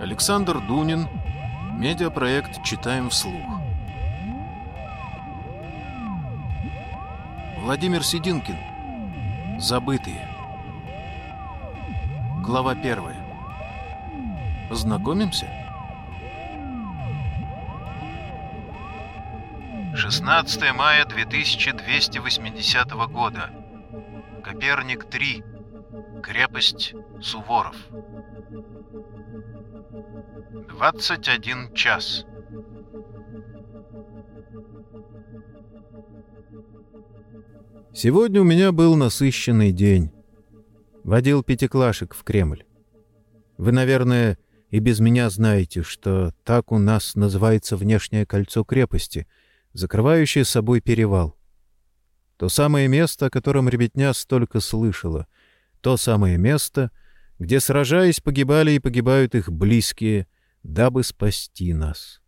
Александр Дунин. Медиапроект «Читаем вслух». Владимир Сидинкин. Забытые. Глава первая. Познакомимся? 16 мая 2280 года. Коперник 3. Крепость Суворов. 21 час. Сегодня у меня был насыщенный день. Водил пятиклашек в Кремль. Вы, наверное, и без меня знаете, что так у нас называется внешнее кольцо крепости, закрывающее собой перевал. То самое место, о котором ребятня столько слышала. То самое место, где, сражаясь, погибали и погибают их близкие — дабы спасти нас.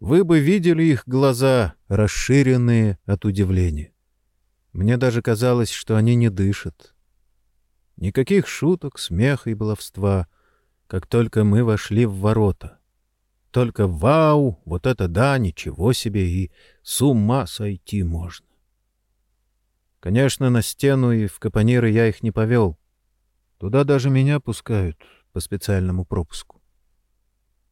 Вы бы видели их глаза, расширенные от удивления. Мне даже казалось, что они не дышат. Никаких шуток, смеха и баловства, как только мы вошли в ворота. Только вау, вот это да, ничего себе, и с ума сойти можно. Конечно, на стену и в капониры я их не повел. Туда даже меня пускают по специальному пропуску.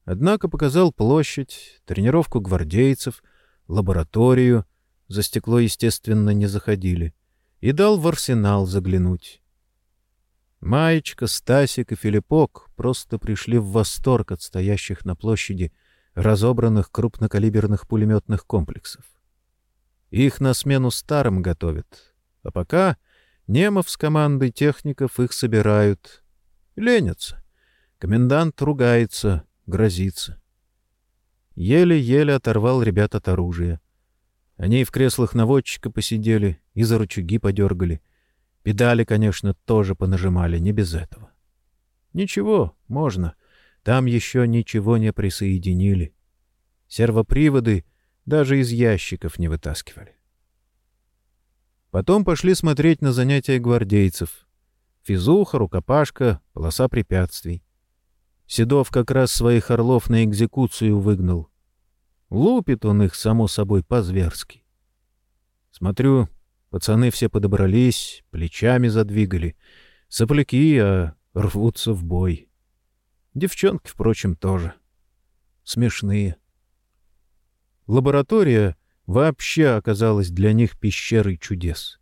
Однако показал площадь, тренировку гвардейцев, лабораторию, за стекло, естественно, не заходили, и дал в арсенал заглянуть. Маечка, Стасик и Филиппок просто пришли в восторг от стоящих на площади разобранных крупнокалиберных пулеметных комплексов. Их на смену старым готовят, а пока Немов с командой техников их собирают. Ленятся. Комендант ругается, грозится. Еле-еле оторвал ребят от оружия. Они и в креслах наводчика посидели, и за рычаги подергали. Педали, конечно, тоже понажимали, не без этого. Ничего, можно. Там еще ничего не присоединили. Сервоприводы даже из ящиков не вытаскивали. Потом пошли смотреть на занятия гвардейцев. Физуха, рукопашка, полоса препятствий. Седов как раз своих орлов на экзекуцию выгнал. Лупит он их, само собой, по-зверски. Смотрю, пацаны все подобрались, плечами задвигали. Сопляки, а рвутся в бой. Девчонки, впрочем, тоже. Смешные. Лаборатория вообще оказалась для них пещерой чудес.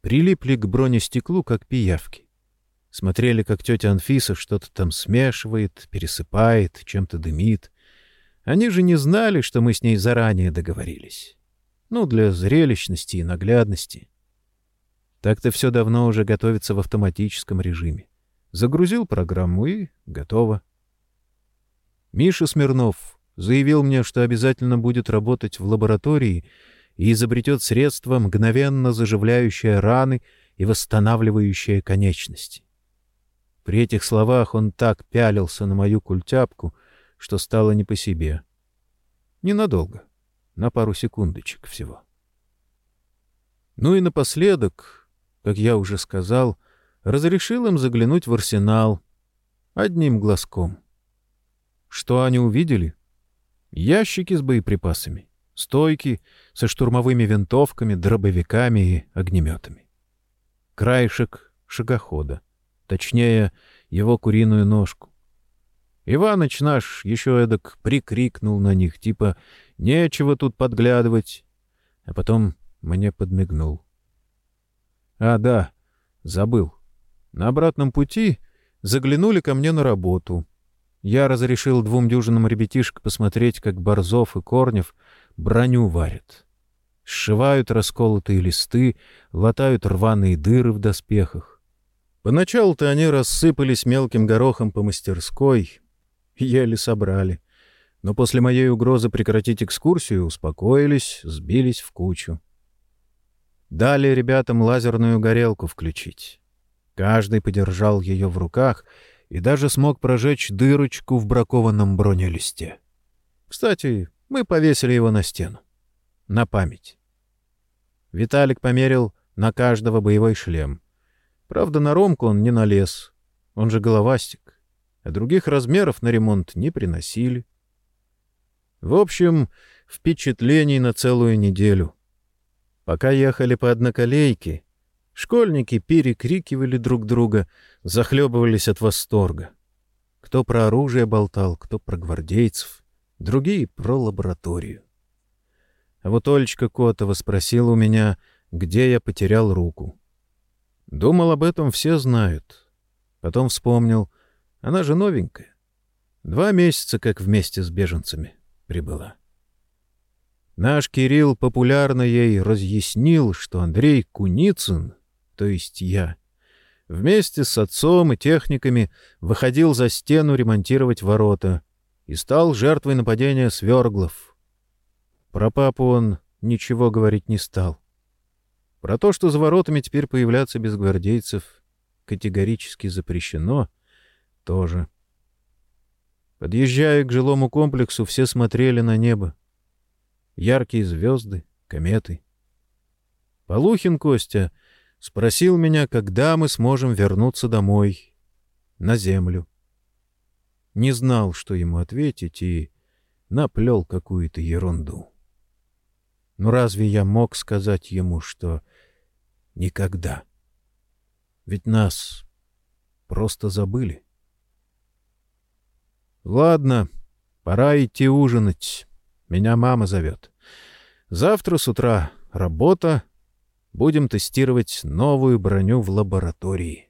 Прилипли к бронестеклу, как пиявки. Смотрели, как тетя Анфиса что-то там смешивает, пересыпает, чем-то дымит. Они же не знали, что мы с ней заранее договорились. Ну, для зрелищности и наглядности. Так-то все давно уже готовится в автоматическом режиме. Загрузил программу и готово. Миша Смирнов заявил мне, что обязательно будет работать в лаборатории и изобретет средство, мгновенно заживляющее раны и восстанавливающее конечности. При этих словах он так пялился на мою культяпку, что стало не по себе. Ненадолго, на пару секундочек всего. Ну и напоследок, как я уже сказал, разрешил им заглянуть в арсенал одним глазком. Что они увидели? Ящики с боеприпасами, стойки со штурмовыми винтовками, дробовиками и огнеметами. Краешек шагохода — точнее, его куриную ножку. Иваныч наш еще эдак прикрикнул на них, типа «нечего тут подглядывать», а потом мне подмигнул. А, да, забыл. На обратном пути заглянули ко мне на работу. Я разрешил двум дюжинам ребятишек посмотреть, как Борзов и Корнев броню варят. Сшивают расколотые листы, латают рваные дыры в доспехах. Поначалу-то они рассыпались мелким горохом по мастерской, еле собрали. Но после моей угрозы прекратить экскурсию успокоились, сбились в кучу. Дали ребятам лазерную горелку включить. Каждый подержал ее в руках и даже смог прожечь дырочку в бракованном бронелисте. Кстати, мы повесили его на стену. На память. Виталик померил на каждого боевой шлем. Правда, на Ромку он не налез. Он же головастик. а других размеров на ремонт не приносили. В общем, впечатлений на целую неделю. Пока ехали по одноколейке, школьники перекрикивали друг друга, захлебывались от восторга. Кто про оружие болтал, кто про гвардейцев, другие — про лабораторию. А вот Олечка Котова спросила у меня, где я потерял руку. Думал, об этом все знают. Потом вспомнил, она же новенькая. Два месяца как вместе с беженцами прибыла. Наш Кирилл популярно ей разъяснил, что Андрей Куницын, то есть я, вместе с отцом и техниками выходил за стену ремонтировать ворота и стал жертвой нападения сверглов. Про папу он ничего говорить не стал. Про то, что за воротами теперь появляться без гвардейцев категорически запрещено, тоже. Подъезжая к жилому комплексу, все смотрели на небо яркие звезды, кометы. Полухин Костя спросил меня, когда мы сможем вернуться домой, на землю. Не знал, что ему ответить, и наплел какую-то ерунду. Но разве я мог сказать ему, что никогда? Ведь нас просто забыли. Ладно, пора идти ужинать. Меня мама зовет. Завтра с утра работа. Будем тестировать новую броню в лаборатории.